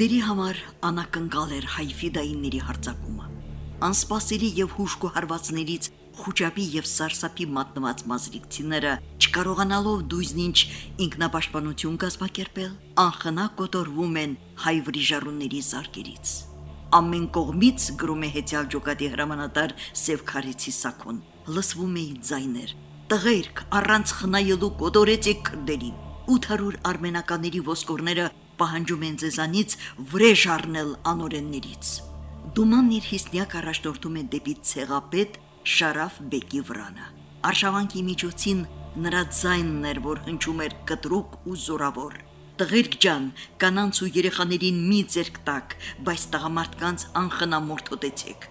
Քրդերի համար անակնկալ էր հայֆիդայինների հարձակումը։ Անսպասելի եւ հուշկու հարվածներից խոճապի եւ սարսափի մատնված մազրիկցիները չկարողանալով դույզնինչ ինքնապաշտպանություն կազմակերպել, անխնա կոտորվում են հայ վրիժառուների զարգերից։ Ամեն կողմից գրում է հետյալ ջոկատի հրամանատար Սևքարիցի Սակոն։ Լսվում էին ձայներ. «Տղերք, առանց խնայելու կոտորեցեք քրդերին»։ 800 արմենականների ոսկորները պահանջում են ձեզանից վրեժ առնել անորեններից։ Դումանն իր հիսնյակ առաջնորդում է դեպի ցեղապետ Շարաֆ բեկի վրանը։ Արշավանքի միջոցին նրա ձայնն էր, որ հնչում էր կտրուկ ու զորավոր։ Տղերք ջան, կանանց ու երեխաներին մի ձերք տակ, բայց տղամարդկանց անխնամորթոտեցեք։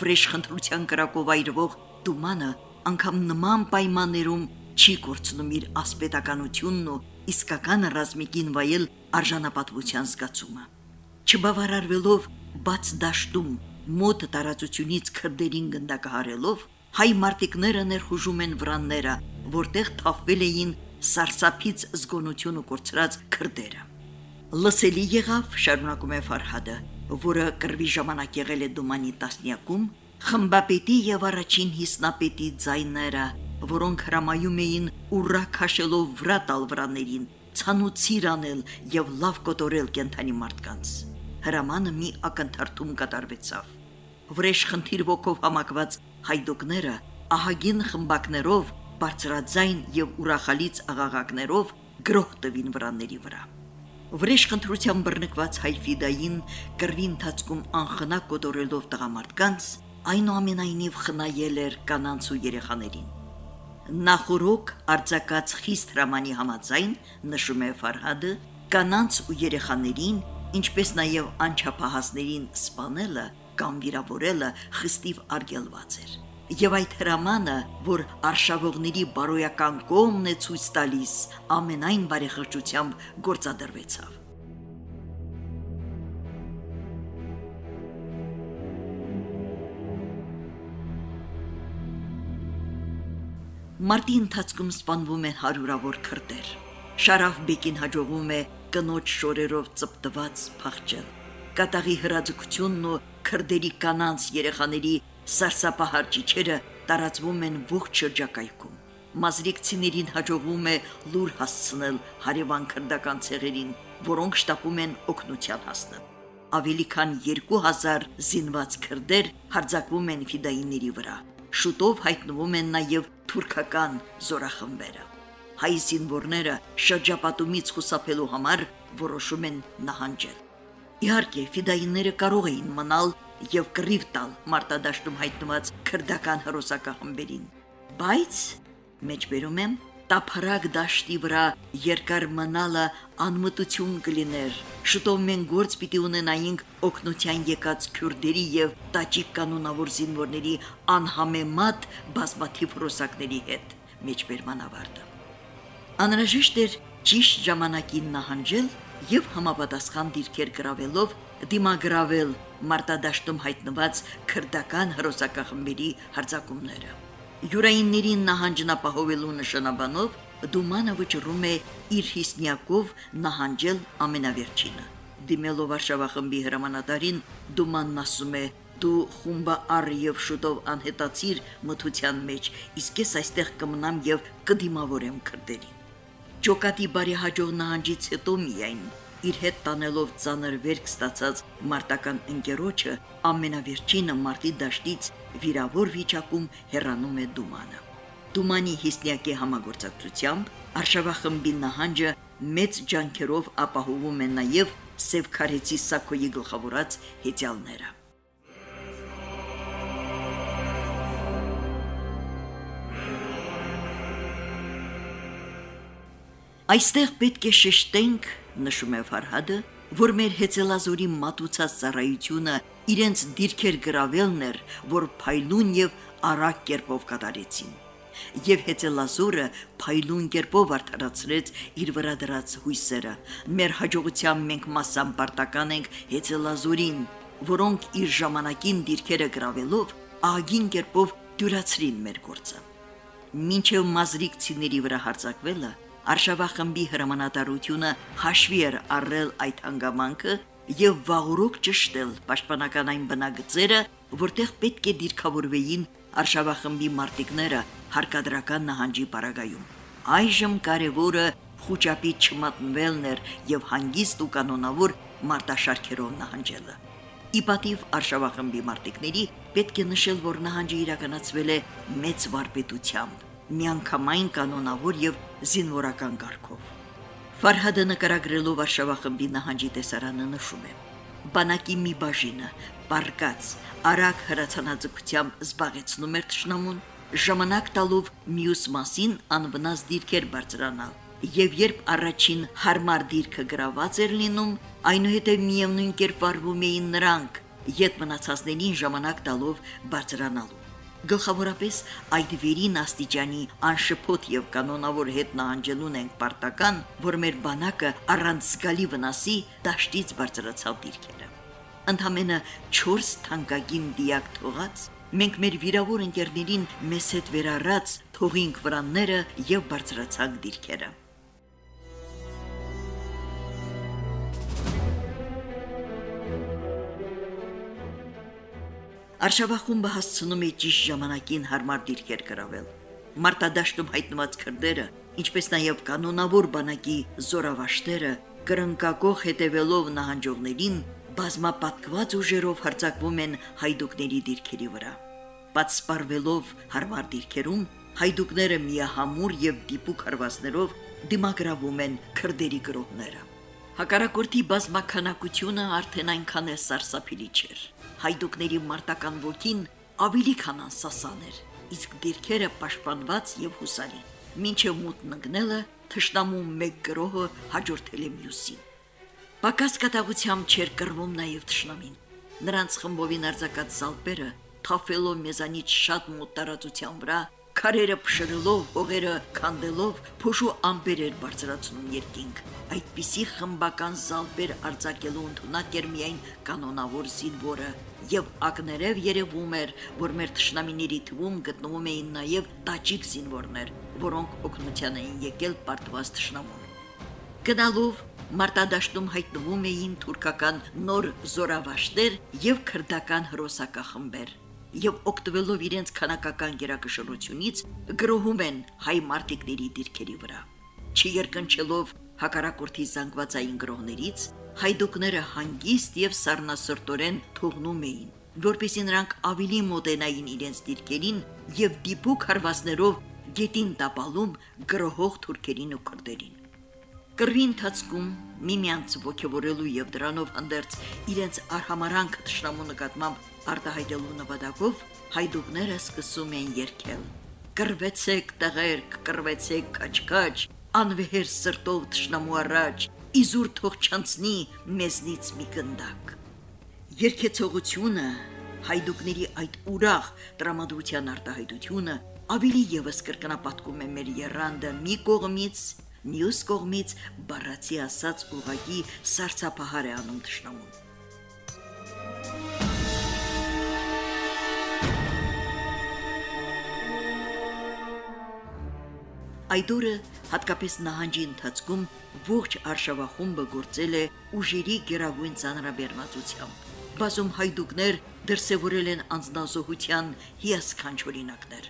Վրեժ խնդրության կրակով այրվող դումանը անգամ նման պայմաններում չի կորցնում իր ասպետականությունն ու իսկական ռազմիկին վայել արժանապատվության զգացումը։ Չբավարարվելով բաց դաշտում մոտ տարածությունից քրդերին գնդակահարելով, հայ մարտիկները ներխուժում են վրանները, որտեղ թափվել էին սարսափից զգոնություն ու կորցրած քրդերը։ Լսելի եղավ, շարունակում է Ֆարհադը, որը կրվի ժամանակ եղել է Դումանի տասնյակում, խմբապետի եւ առաջին հիսնապետի ձայները, որոնք հրամայում էին ուռա քաշելով վրա տալ վրաներին, ցանուցիր անել եւ լավ կոտորել կենթանի մարդկանց։ Հրամանը մի ակնթարթում կատարվեցավ։ Վրեժ խնդիր ոգով համակված հայդուկները ահագին խմբակներով բարձրաձայն եւ ուրախալից աղաղակներով գրոհ տվին վրանների վրա։ Վրեժ խնդրության բռնկված հայֆիդային կրվի ընթացքում անխնա կոտորելով տղամարդկանց, այնուամենայնիվ խնայել էր կանանց ու երեխաներին։ Նախորոք արձակած խիստ հրամանի համաձայն նշում է Ֆարհադը կանանց ու երեխաներին, ինչպես նաև անչափահասներին սպանելը կամ վիրավորելը խստիվ արգելված էր եւ այդ հրամանը, որ արշավողների բարոյական կողմն է ցույց տալիս, ամենայն բարեխղճությամբ գործադրվեցավ։ Մարտի ընթացքում սպանվում են հարյուրավոր քրդեր։ Շարաֆ բեկին հաջողվում է կնոջ շորերով ծպտված փախչել։ Կատաղի հրաձգությունն ու քրդերի կանանց երեխաների սարսափահար ճիչերը տարածվում են ողջ շրջակայքում։ Մազրիկցիներին հաջողվում է լուր հասցնել հարևան քրդական ցեղերին, որոնք շտապում են օգնության հասնել։ Ավելի քան 2000 զինված քրդեր հարձակվում են ֆիդայինների վրա։ Շուտով հայտնվում են նաև թուրքական զորախմբերը։ Հայ զինվորները շրջապատումից խուսափելու համար որոշում են նահանջել։ Իհարկե, ֆիդայինները կարող էին մնալ եւ կռիվ տալ մարտադաշտում հայտնված քրդական հրոսակախմբերին։ Բայց մեջբերում եմ տափարակ դաշտի վրա երկար մնալը անմտություն կլիներ։ Շուտով մենք գործ պիտի ունենայինք օկնության եկած քյուրդերի եւ տաճիկ կանոնավոր զինվորների անհամեմատ բազմաթիվ հրոսակների հետ մեջբերման ավարտը։ Անհրաժեշտ էր ճիշտ ժամանակին նահանջել եւ համապատասխան դիրքեր գրավելով դիմագրավել մարտադաշտում հայտնված քրդական հրոսակախմբերի հարձակումները։ Յուրայիններին նահանջնապահովելու նշանաբանով Դումանը վճռում է իր հիսնյակով նահանջել ամենավերջինը։ Դիմելով Վարշավախմբի հրամանատարին Դումանն ասում է. «Դու խումբը առ եւ շուտով անհետացիր մթության մեջ, իսկ ես այստեղ կմնամ եւ կդիմավորեմ քրդերին»։ Ջոկատի բարեհաջող նահանջից հետո միայն իր հետ տանելով ծանր վերք ստացած մարտական ընկերոջը ամենավերջինը մարտի դաշտից վիրավոր վիճակում հեռանում է Դումանը։ Դումանի հիսնյակի համագործակցությամբ Արշավախմբի նահանջը մեծ ջանքերով ապահովում են նաև Սևքարեցի Սակոյի գլխավորած հետյալները։ Այստեղ պետք է շեշտենք, նշում է Ֆարհադը, որ մեր հեծելազորի մատուցած ծառայությունը իրենց դիրքեր գրավելն էր, որ փայլուն եւ արագ կերպով կատարեցին։ Եվ հեծելազորը փայլուն կերպով արդարացրեց իր վրա դրած հույսերը։ Մեր հաջողությամբ մենք massam պարտական ենք հեծելազորին, որոնք իր ժամանակին դիրքերը գրավելով ագին կերպով դյուրացրին մեր գործը։ Մինչև մազրիկցիների վրա հարձակվելը Արշավախմբի հրամանատարությունը հաշվի էր առել այդ հանգամանքը եւ վաղուրոք ճշտել պաշտպանական այն բնագծերը, որտեղ պետք է դիրքավորվեին արշավախմբի մարտիկները հարկադրական նահանջի պարագայում։ Այժմ կարևորը խոճապի չմատնվելն էր եւ հանգիստ ու կանոնավոր մարտաշարքերով նահանջելը։ Իպատիվ արշավախմբի մարտիկների պետք է նշել, որ նահանջը իրականացվել է մեծ վարպետությամբ, միանգամայն կանոնավոր եւ զինվորական կարգով։ Ֆարհադը նկարագրելով արշավախմբի նահանջի տեսարանը նշում է. բանակի մի բաժինը պարկած արագ հրացանաձգությամբ զբաղեցնում էր ճշնամուն ժամանակ տալով մյուս մասին անվնաս դիրքեր բարձրանալ եւ երբ առաջին հարմար դիրքը գրաված էր լինում, այնուհետև միևնույն կերպ վարվում էին նրանք, յետ մնացածներին ժամանակ տալով բարձրանալու։ Գլխավորապես այդ վերին աստիճանի անշփոթ եւ կանոնավոր հետ նահանջելուն ենք պարտական, որ մեր բանակը առանց զգալի վնասի դաշտից բարձրացավ դիրքերը։ Ընդամենը 4 թանկագին դիակ թողած մենք մեր վիրավոր ընկերներին մեզ հետ վերառած թողինք վրանները եւ բարձրացանք դիրքերը։ Արշավախումբը հասցնում է ճիշտ ժամանակին հարմար դիրքեր գրավել։ Մարտադաշտում հայտնված քրդերը, ինչպես նաև կանոնավոր բանակի զորավաշտերը, կրնկակող հետևելով նահանջողներին, բազմապատկված ուժերով հարձակվում են հայդուկների դիրքերի վրա։ Պատսպարվելով հարմար դիրքերում, հայդուկները միահամուր եւ դիպուկ հարվածներով դիմագրավում են քրդերի գրողները։ Հակարակորթի բազմականակությունը արդեն այնքան է սարսափելի չէր հայդուկների մարտական ոգին ավելի քան անսասան էր, իսկ դիրքերը պաշտպանված եւ հուսալի։ Մինչև մութ նգնելը թշնամու մեկ գրոհը հաջորդել է մյուսին։ Պակաս կատաղությամբ չեր կռվում նաև թշնամին։ Նրանց խմբովին արձակած զալպերը թափելով մեզանից շատ մոտ տարածության վրա քարերը փշրելով, հողերը քանդելով, փոշու ամպեր էր բարձրացնում երկինք։ Այդպիսի խմբական զալպեր արձակելու ընդունակ էր միայն կանոնավոր զինվորը, եւ ակներև երևում էր, որ մեր ճշնամիների թվում գտնվում էին նաեւ տաճիկ զինվորներ, որոնք օգնության էին եկել պարտված ճշնամուն։ Գնալով մարտադաշտում հայտնվում էին թուրքական նոր զորավաշտեր եւ քրդական հրոսակախմբեր եւ օգտվելով իրենց քանակական գերակշռությունից գրոհում են հայ մարտիկների դիրքերի վրա։ Չերկնչելով հակարակորթի զանգվածային գրողներից հայդուկները հանգիստ եւ սառնասրտորեն թողնում էին, որպեսզի նրանք ավելի մոտենային իրենց դիրքերին եւ դիպուկ հարվածներով գետին տապալում գրոհող թուրքերին ու քրդերին։ Կռվի ընթացքում միմյանց ողջորելու եւ դրանով հանդերձ իրենց արհամարանքը ճշնամու նկատմամբ արտահայտելու նպատակով հայդուկները սկսում են երգել. Կրվեցեք տղերք, կրվեցեք կաչկաչ, անվեհեր սրտով ճշնամու առաջ, իզուր թող չանցնի մեզնից մի գնդակ։ Երկեցողությունը հայդուկների այդ ուրախ տրամադրության արտահայտությունը ավելի եւս կրկնապատկում է մեր երանդը մի կողմից, մյուս կողմից բառացի ասած ուղագի սարսափահար է անում ճշնամուն։ Այդ օրը հատկապես նահանջի ընթացքում ողջ արշավախումբը գործել է ուժերի գերագույն ցանրաբեռնվածությամբ։ Բազում հայդուկներ դրսևորել են անznազողության հիասքանչ օրինակներ։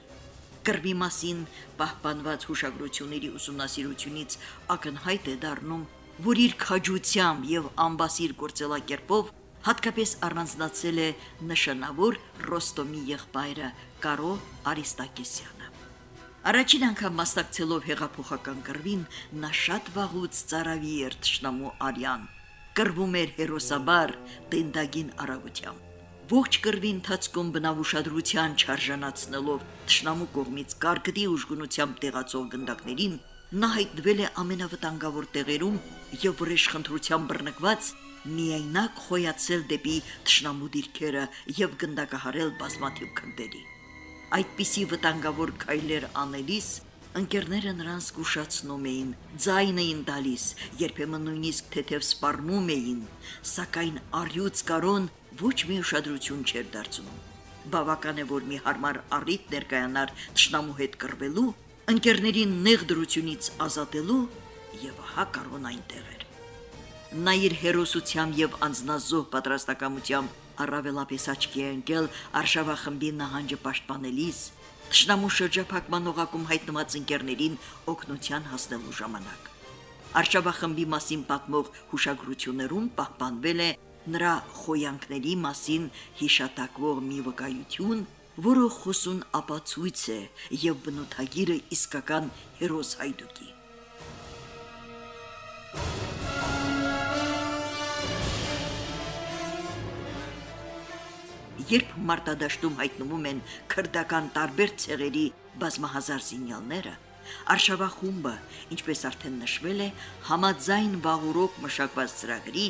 Կրվի մասին պահպանված հուշագրությունների ուսումնասիրությունից ակնհայտ է դառնում, որ իր քաջությամբ եւ ամբասիր գործելակերպով հատկապես առանձնացել է նշանավոր Ռոստոմի եղբայրը Կարո Արիստակեսյանը։ Առաջին անգամ մասնակցելով հեղափոխական կռվին, նա շատ վաղուց ծարավի էր ճշնամու արյան։ Կռվում էր հերոսաբար տենդագին արագությամբ։ Ողջ կռվի ընթացքում բնավուշադրության չարժանացնելով ճշնամու կողմից կարկդի ուժգնությամբ տեղացող գնդակներին, նա հայտնվել է ամենավտանգավոր տեղերում եւ վրեժխնդրությամբ բռնկված միայնակ խոյացել դեպի ճշնամու դիրքերը եւ գնդակահարել բազմաթիվ քնդերի այդպիսի վտանգավոր քայլեր անելիս ընկերները նրան զգուշացնում էին, ձայն էին տալիս, երբեմն նույնիսկ թեթև սպառնում էին, սակայն արյուծ կարոն ոչ մի ուշադրություն չէր դարձնում։ Բավական է, որ մի հարմար առիթ ներկայանար ճշնամու հետ կռվելու, ընկերներին նեղ դրությունից ազատելու եւ հա կարոն այնտեղ էր։ Նա իր հերոսությամբ եւ անznազող պատրաստակամությամբ առավելապես աչքի է ընկել Արշավախմբի նահանջը պաշտպանելիս, Տշնամու շրջափակման օղակում հայտնված ընկերներին օգնության հասնելու ժամանակ։ Արշավախմբի մասին պատմող հուշագրություններում պահպանվել է նրա խոյանքների մասին հիշատակվող մի վկայություն, որը խոսուն ապացույց է եւ բնութագիրը իսկական հերոս հայդուկի։ Երբ մարտադաշտում հայտնվում են քրդական տարբեր ցեղերի բազմահազար զինյալները, Արշավախումբը, ինչպես արդեն նշվել է, համաձայն վաղուրոք մշակված ծրագրի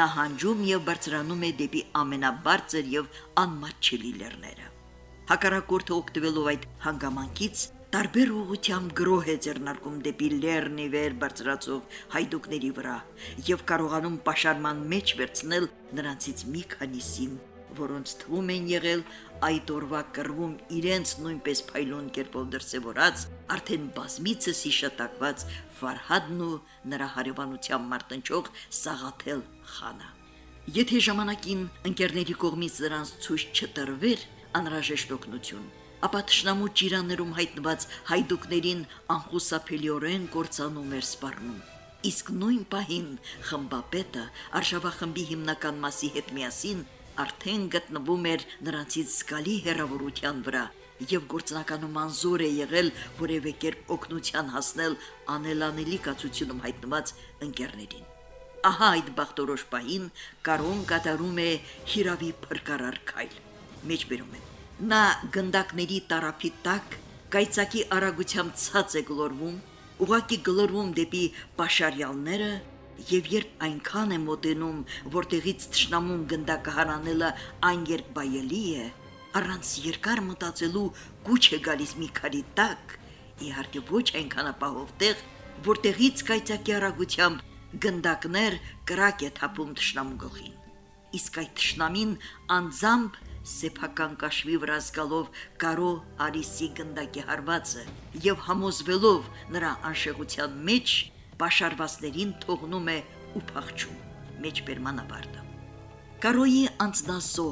նահանջում եւ բարձրանում է դեպի ամենաբարձր եւ անմատչելի լեռները։ Հակառակորդը օգտվելով այդ հանգամանքից տարբեր ուղությամբ գրոհ է ձեռնարկում դեպի լեռնի վեր բարձրացող հայդուկների վրա եւ կարողանում պաշարման մեջ վերցնել նրանցից մի քանիսին որոնց թվում են եղել այդ օրվա կռվում իրենց նույնպես փայլուն կերպով դրսևորած արդեն բազմիցս հիշատակված Ֆարհադն ու նրա հարևանությամբ մարտնչող Սաղաթել խանը։ Եթե ժամանակին ընկերների կողմից նրանց ցույց չտրվեր անհրաժեշտ օգնություն, ապա ճշնամու ճիրաներում հայտնված հայդուկներին անխուսափելիորեն կործանում էր սպառնում։ Իսկ նույն պահին խմբապետը արշավախմբի հիմնական մասի հետ միասին արդեն գտնվում էր նրանցից զգալի հերավորության վրա եւ գործնականում անզոր է եղել որևէ կերպ օգնության հասնել անելանելի կացությունում հայտնված ընկերներին։ Ահա այդ բախտորոշ պահին Կարոն կատարում է հիրավի փրկարար քայլ։ Մեջբերում է։ Նա գնդակների տարափի տակ կայծակի արագությամբ ցած է գլորվում, ուղակի գլորվում դեպի պաշարյալները Եվ երբ այնքան է մոտենում, որտեղից ճշնամուն գնդակը հանանելը այն երբ բայելի է, առանց երկար մտածելու կուչ է գալիս մի քարի տակ, իհարկե ոչ այնքան ապահով տեղ, որտեղից կայծակի արագությամբ գնդակներ կրակ է թափում ճշնամու գլխին։ Իսկ այդ ճշնամին անձամբ սեփական կաշվի վրա զգալով կարո Արիսի գնդակի հարվածը եւ համոզվելով նրա անշեղության մեջ պաշարվածներին թողնում է ու փախչում մեջբերմանաբարդը։ Կարոյի անձնասո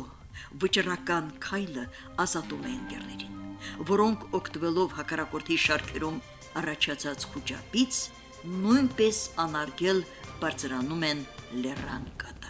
վճռական քայլը ազատում է ընկերներին, որոնք օգտվելով հակարակորթի շարքերում առաջացած խոճապից նույնպես անարգել բարձրանում են լեռան կատ։